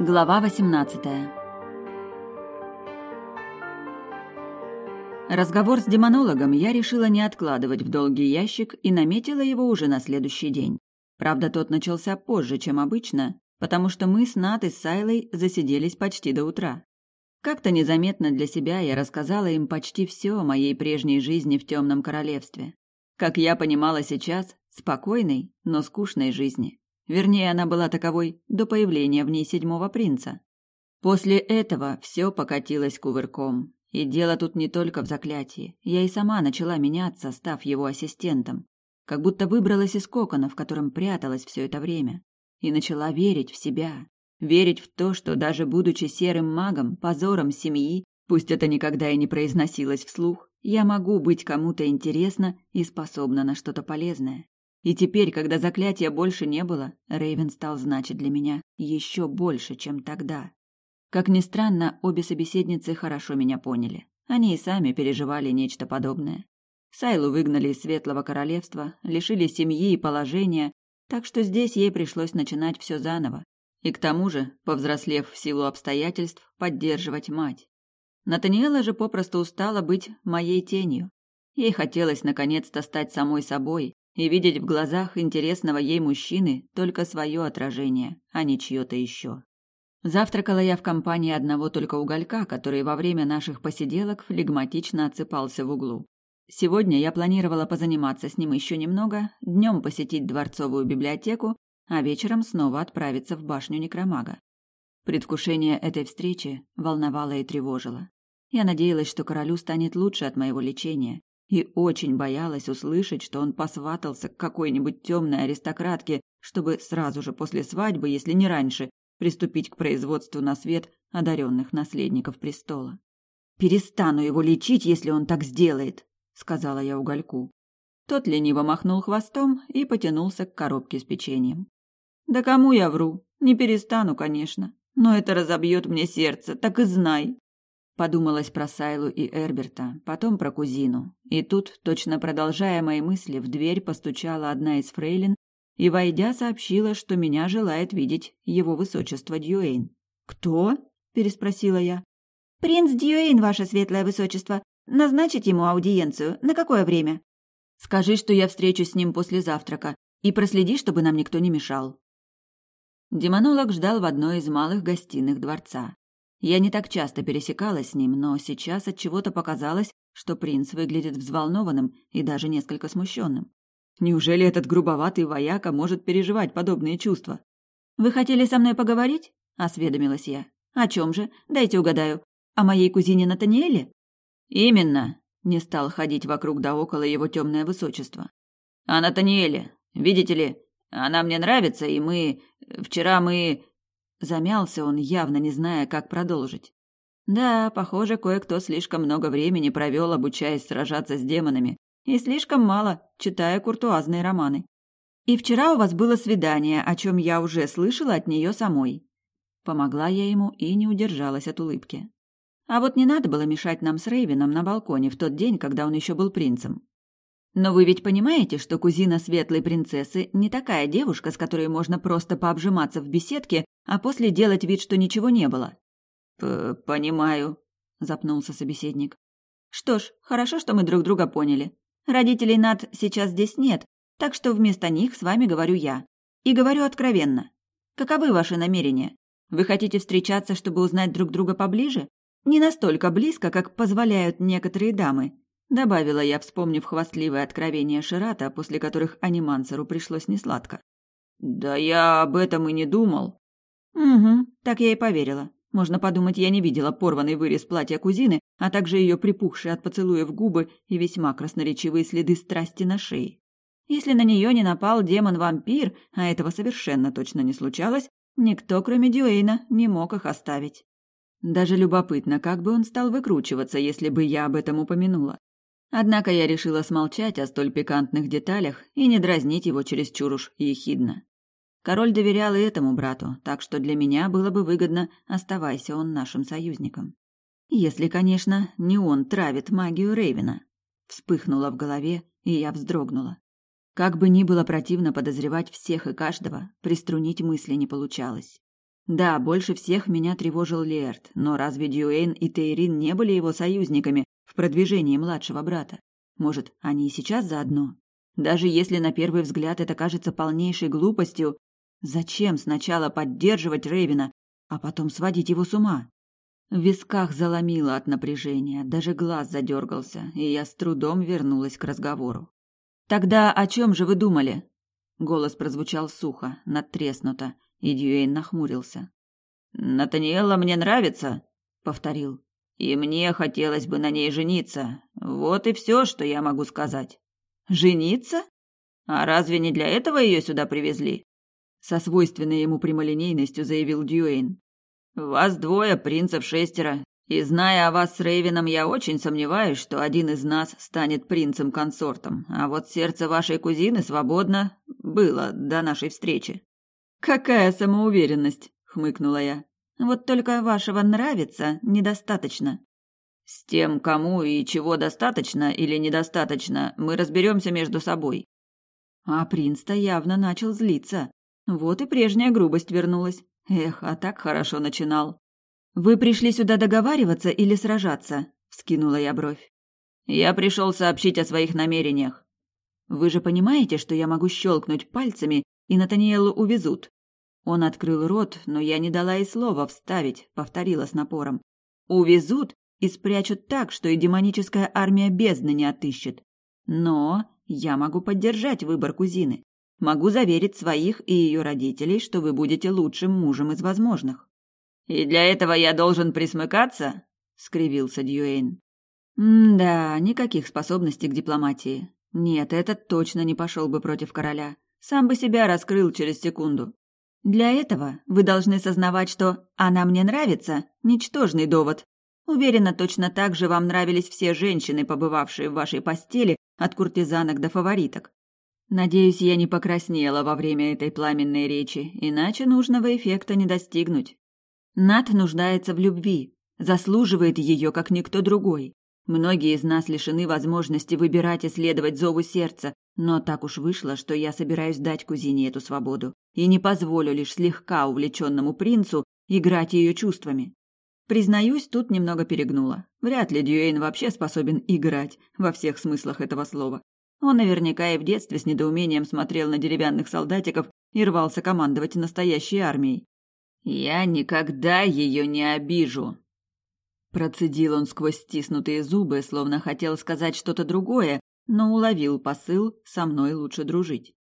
Глава 18 Разговор с демонологом я решила не откладывать в долгий ящик и наметила его уже на следующий день. Правда, тот начался позже, чем обычно, потому что мы с Нат и Сайлой засиделись почти до утра. Как-то незаметно для себя я рассказала им почти все о моей прежней жизни в Темном Королевстве. Как я понимала сейчас, спокойной, но скучной жизни. Вернее, она была таковой до появления в ней седьмого принца. После этого все покатилось кувырком. И дело тут не только в заклятии. Я и сама начала меняться, став его ассистентом. Как будто выбралась из кокона, в котором пряталась все это время. И начала верить в себя. Верить в то, что даже будучи серым магом, позором семьи, пусть это никогда и не произносилось вслух, я могу быть кому-то интересна и способна на что-то полезное. И теперь, когда заклятия больше не было, Рейвен стал значить для меня еще больше, чем тогда. Как ни странно, обе собеседницы хорошо меня поняли. Они и сами переживали нечто подобное. Сайлу выгнали из Светлого Королевства, лишили семьи и положения, так что здесь ей пришлось начинать все заново. И к тому же, повзрослев в силу обстоятельств, поддерживать мать. Натаниэла же попросту устала быть моей тенью. Ей хотелось наконец-то стать самой собой, и видеть в глазах интересного ей мужчины только свое отражение, а не чье-то еще. Завтракала я в компании одного только уголька, который во время наших посиделок флегматично отсыпался в углу. Сегодня я планировала позаниматься с ним еще немного, днем посетить дворцовую библиотеку, а вечером снова отправиться в башню Некромага. Предвкушение этой встречи волновало и тревожило. Я надеялась, что королю станет лучше от моего лечения, и очень боялась услышать, что он посватался к какой-нибудь темной аристократке, чтобы сразу же после свадьбы, если не раньше, приступить к производству на свет одаренных наследников престола. «Перестану его лечить, если он так сделает», — сказала я угольку. Тот лениво махнул хвостом и потянулся к коробке с печеньем. «Да кому я вру? Не перестану, конечно. Но это разобьет мне сердце, так и знай. Подумалось про Сайлу и Эрберта, потом про кузину. И тут, точно продолжая мои мысли, в дверь постучала одна из фрейлин и, войдя, сообщила, что меня желает видеть его высочество Дьюэйн. «Кто?» – переспросила я. «Принц Дьюэйн, ваше светлое высочество. Назначить ему аудиенцию. На какое время?» «Скажи, что я встречусь с ним после завтрака, и проследи, чтобы нам никто не мешал». Демонолог ждал в одной из малых гостиных дворца. Я не так часто пересекалась с ним, но сейчас от чего-то показалось, что принц выглядит взволнованным и даже несколько смущенным. Неужели этот грубоватый вояка может переживать подобные чувства? Вы хотели со мной поговорить? осведомилась я. О чем же? Дайте угадаю. О моей кузине Натаниэле? Именно, не стал ходить вокруг да около его темное высочество. А Натаниэле, видите ли, она мне нравится, и мы вчера мы Замялся он, явно не зная, как продолжить. Да, похоже, кое-кто слишком много времени провел, обучаясь сражаться с демонами, и слишком мало, читая куртуазные романы. И вчера у вас было свидание, о чем я уже слышала от нее самой. Помогла я ему и не удержалась от улыбки. А вот не надо было мешать нам с Рейвином на балконе в тот день, когда он еще был принцем. Но вы ведь понимаете, что кузина светлой принцессы не такая девушка, с которой можно просто пообжиматься в беседке, а после делать вид, что ничего не было. П понимаю, запнулся собеседник. Что ж, хорошо, что мы друг друга поняли. Родителей Над сейчас здесь нет, так что вместо них с вами говорю я. И говорю откровенно. Каковы ваши намерения? Вы хотите встречаться, чтобы узнать друг друга поближе? Не настолько близко, как позволяют некоторые дамы, добавила я, вспомнив хвастливое откровение Ширата, после которых анимансеру пришлось несладко. Да я об этом и не думал. Угу, так я и поверила. Можно подумать, я не видела порванный вырез платья кузины, а также ее припухшие от поцелуев губы и весьма красноречивые следы страсти на шее. Если на нее не напал демон-вампир, а этого совершенно точно не случалось, никто, кроме Дюэйна, не мог их оставить. Даже любопытно, как бы он стал выкручиваться, если бы я об этом упомянула. Однако я решила смолчать о столь пикантных деталях и не дразнить его чересчур уж ехидно. Король доверял и этому брату, так что для меня было бы выгодно, оставайся он нашим союзником. Если, конечно, не он травит магию Рейвена. Вспыхнуло в голове, и я вздрогнула. Как бы ни было противно подозревать всех и каждого, приструнить мысли не получалось. Да, больше всех меня тревожил Лерт, но разве Дюэйн и Тейрин не были его союзниками в продвижении младшего брата? Может, они и сейчас заодно? Даже если на первый взгляд это кажется полнейшей глупостью, зачем сначала поддерживать Рейвина, а потом сводить его с ума? В висках заломило от напряжения, даже глаз задергался, и я с трудом вернулась к разговору. «Тогда о чем же вы думали?» Голос прозвучал сухо, надтреснуто, и Дьюэйн нахмурился. «Натаниэла мне нравится», — повторил. «И мне хотелось бы на ней жениться. Вот и все, что я могу сказать». «Жениться? А разве не для этого ее сюда привезли?» Со свойственной ему прямолинейностью заявил Дьюэйн. «Вас двое, принцев шестеро, и зная о вас с Рейвином, я очень сомневаюсь, что один из нас станет принцем-консортом, а вот сердце вашей кузины свободно было до нашей встречи. «Какая самоуверенность!» — хмыкнула я. «Вот только вашего нравится недостаточно». «С тем, кому и чего достаточно или недостаточно, мы разберемся между собой». А принц-то явно начал злиться. Вот и прежняя грубость вернулась. Эх, а так хорошо начинал. «Вы пришли сюда договариваться или сражаться?» — вскинула я бровь. «Я пришел сообщить о своих намерениях». «Вы же понимаете, что я могу щелкнуть пальцами, и Натаниэлу увезут. Он открыл рот, но я не дала и слова вставить, повторила с напором. Увезут и спрячут так, что и демоническая армия бездны не отыщет. Но я могу поддержать выбор кузины. Могу заверить своих и ее родителей, что вы будете лучшим мужем из возможных. И для этого я должен присмыкаться? скривился Дьюэйн. да, никаких способностей к дипломатии. Нет, этот точно не пошел бы против короля. Сам бы себя раскрыл через секунду. Для этого вы должны сознавать, что «она мне нравится» – ничтожный довод. Уверена, точно так же вам нравились все женщины, побывавшие в вашей постели, от куртизанок до фавориток. Надеюсь, я не покраснела во время этой пламенной речи, иначе нужного эффекта не достигнуть. Над нуждается в любви, заслуживает ее, как никто другой. Многие из нас лишены возможности выбирать и следовать зову сердца, но так уж вышло, что я собираюсь дать кузине эту свободу и не позволю лишь слегка увлеченному принцу играть ее чувствами. Признаюсь, тут немного перегнула. Вряд ли Дюэйн вообще способен играть во всех смыслах этого слова. Он наверняка и в детстве с недоумением смотрел на деревянных солдатиков и рвался командовать настоящей армией. «Я никогда ее не обижу», Процедил он сквозь стиснутые зубы, словно хотел сказать что-то другое, но уловил посыл «со мной лучше дружить».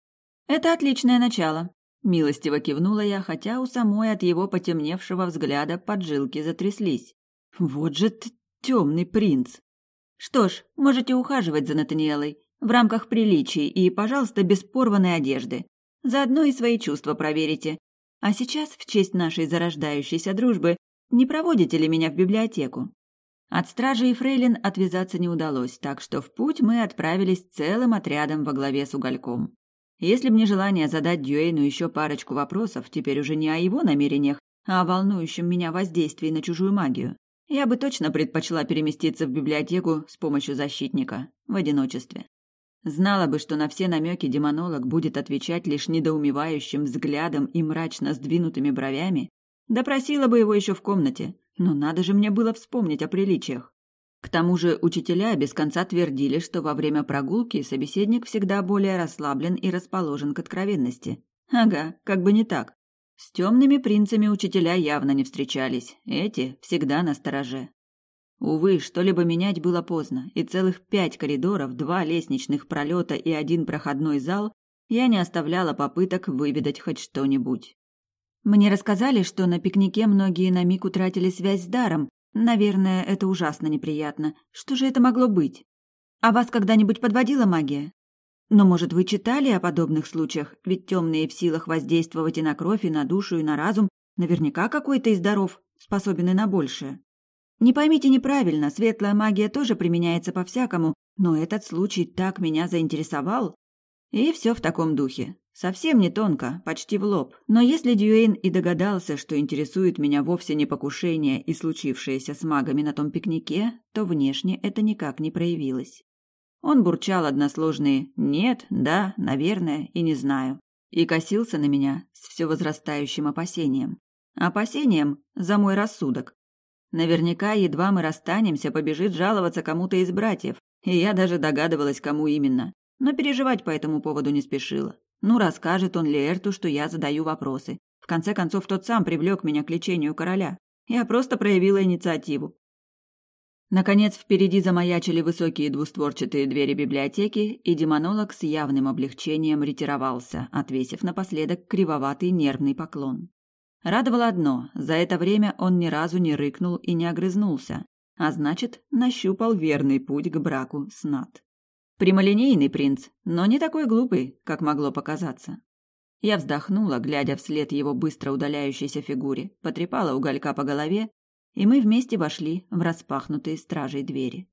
«Это отличное начало», – милостиво кивнула я, хотя у самой от его потемневшего взгляда поджилки затряслись. «Вот же ты темный принц!» «Что ж, можете ухаживать за Натаниэлой в рамках приличий и, пожалуйста, без порванной одежды. Заодно и свои чувства проверите. А сейчас, в честь нашей зарождающейся дружбы, не проводите ли меня в библиотеку?» От стражи и фрейлин отвязаться не удалось, так что в путь мы отправились целым отрядом во главе с угольком. Если б не желание задать Дюэйну еще парочку вопросов, теперь уже не о его намерениях, а о волнующем меня воздействии на чужую магию, я бы точно предпочла переместиться в библиотеку с помощью защитника, в одиночестве. Знала бы, что на все намеки демонолог будет отвечать лишь недоумевающим взглядом и мрачно сдвинутыми бровями, допросила бы его еще в комнате, но надо же мне было вспомнить о приличиях. К тому же учителя без конца твердили, что во время прогулки собеседник всегда более расслаблен и расположен к откровенности. Ага, как бы не так. С темными принцами учителя явно не встречались, эти всегда на стороже. Увы, что-либо менять было поздно, и целых пять коридоров, два лестничных пролета и один проходной зал я не оставляла попыток выведать хоть что-нибудь. Мне рассказали, что на пикнике многие на миг утратили связь с даром. Наверное, это ужасно неприятно. Что же это могло быть? А вас когда-нибудь подводила магия? Но, может, вы читали о подобных случаях? Ведь темные в силах воздействовать и на кровь, и на душу, и на разум. Наверняка какой-то из даров способен и на большее. Не поймите неправильно, светлая магия тоже применяется по-всякому, но этот случай так меня заинтересовал. И все в таком духе. Совсем не тонко, почти в лоб. Но если Дюэйн и догадался, что интересует меня вовсе не покушение и случившееся с магами на том пикнике, то внешне это никак не проявилось. Он бурчал односложные «нет», «да», «наверное» и «не знаю» и косился на меня с все возрастающим опасением. Опасением за мой рассудок. Наверняка, едва мы расстанемся, побежит жаловаться кому-то из братьев, и я даже догадывалась, кому именно. Но переживать по этому поводу не спешила. Ну, расскажет он Леэрту, что я задаю вопросы. В конце концов, тот сам привлек меня к лечению короля. Я просто проявила инициативу. Наконец, впереди замаячили высокие двустворчатые двери библиотеки, и демонолог с явным облегчением ретировался, отвесив напоследок кривоватый нервный поклон. Радовало одно – за это время он ни разу не рыкнул и не огрызнулся, а значит, нащупал верный путь к браку с Нат. Прямолинейный принц, но не такой глупый, как могло показаться. Я вздохнула, глядя вслед его быстро удаляющейся фигуре, потрепала уголька по голове и мы вместе вошли в распахнутые стражей двери.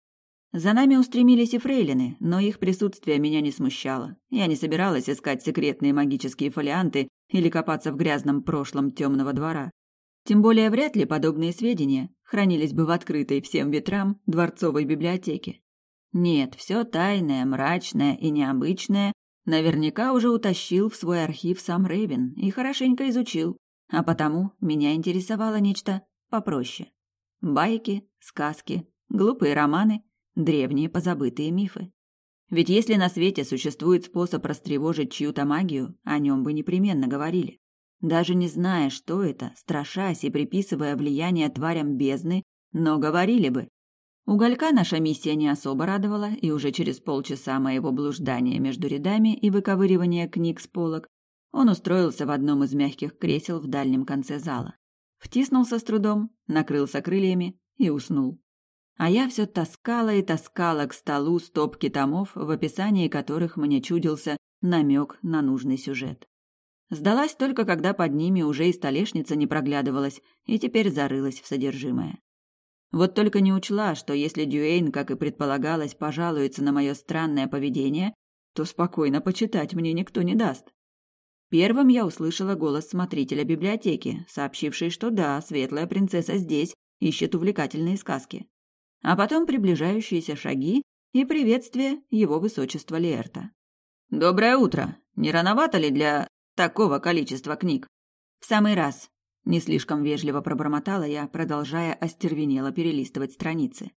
За нами устремились и фрейлины, но их присутствие меня не смущало. Я не собиралась искать секретные магические фолианты или копаться в грязном прошлом темного двора. Тем более вряд ли подобные сведения хранились бы в открытой всем ветрам дворцовой библиотеке. Нет, все тайное, мрачное и необычное наверняка уже утащил в свой архив сам Рейвен и хорошенько изучил, а потому меня интересовало нечто попроще. Байки, сказки, глупые романы, древние позабытые мифы. Ведь если на свете существует способ растревожить чью-то магию, о нем бы непременно говорили. Даже не зная, что это, страшась и приписывая влияние тварям бездны, но говорили бы. Уголька наша миссия не особо радовала, и уже через полчаса моего блуждания между рядами и выковыривания книг с полок он устроился в одном из мягких кресел в дальнем конце зала. Втиснулся с трудом, накрылся крыльями и уснул. А я все таскала и таскала к столу стопки томов, в описании которых мне чудился намек на нужный сюжет. Сдалась только, когда под ними уже и столешница не проглядывалась, и теперь зарылась в содержимое. Вот только не учла, что если Дюэйн, как и предполагалось, пожалуется на мое странное поведение, то спокойно почитать мне никто не даст. Первым я услышала голос смотрителя библиотеки, сообщивший, что да, светлая принцесса здесь, ищет увлекательные сказки. А потом приближающиеся шаги и приветствие его высочества Лерта. «Доброе утро! Не рановато ли для такого количества книг?» «В самый раз», — не слишком вежливо пробормотала я, продолжая остервенело перелистывать страницы.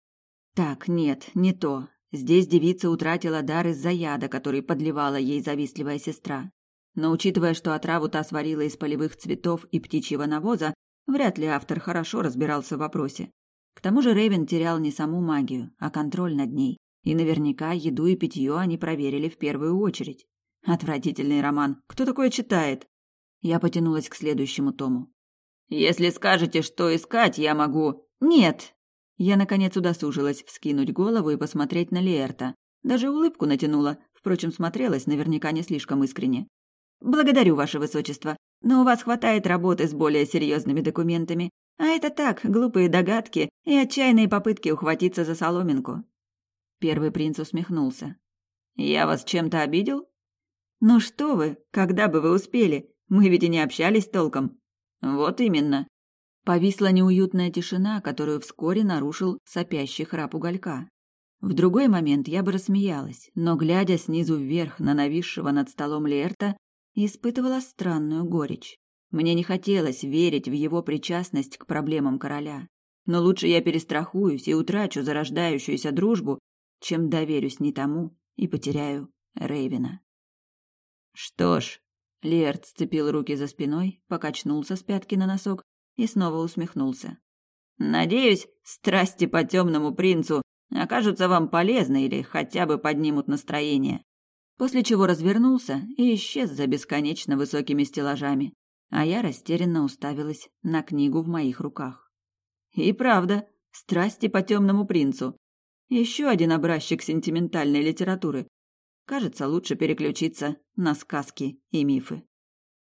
«Так, нет, не то. Здесь девица утратила дар из-за яда, который подливала ей завистливая сестра. Но учитывая, что отраву та сварила из полевых цветов и птичьего навоза, вряд ли автор хорошо разбирался в вопросе. К тому же Рейвен терял не саму магию, а контроль над ней. И наверняка еду и питье они проверили в первую очередь. Отвратительный роман. Кто такое читает? Я потянулась к следующему тому. Если скажете, что искать, я могу. Нет. Я наконец удосужилась вскинуть голову и посмотреть на Лерта. Даже улыбку натянула, впрочем, смотрелась наверняка не слишком искренне. Благодарю, ваше высочество, но у вас хватает работы с более серьезными документами, а это так, глупые догадки и отчаянные попытки ухватиться за соломинку. Первый принц усмехнулся. Я вас чем-то обидел? Ну что вы, когда бы вы успели? Мы ведь и не общались толком. Вот именно. Повисла неуютная тишина, которую вскоре нарушил сопящий храп уголька. В другой момент я бы рассмеялась, но, глядя снизу вверх на нависшего над столом Лерта, испытывала странную горечь. Мне не хотелось верить в его причастность к проблемам короля. Но лучше я перестрахуюсь и утрачу зарождающуюся дружбу, чем доверюсь не тому и потеряю Рейвена. Что ж, Лерт сцепил руки за спиной, покачнулся с пятки на носок и снова усмехнулся. Надеюсь, страсти по темному принцу окажутся вам полезны или хотя бы поднимут настроение после чего развернулся и исчез за бесконечно высокими стеллажами, а я растерянно уставилась на книгу в моих руках. И правда, страсти по темному принцу. Еще один образчик сентиментальной литературы. Кажется, лучше переключиться на сказки и мифы.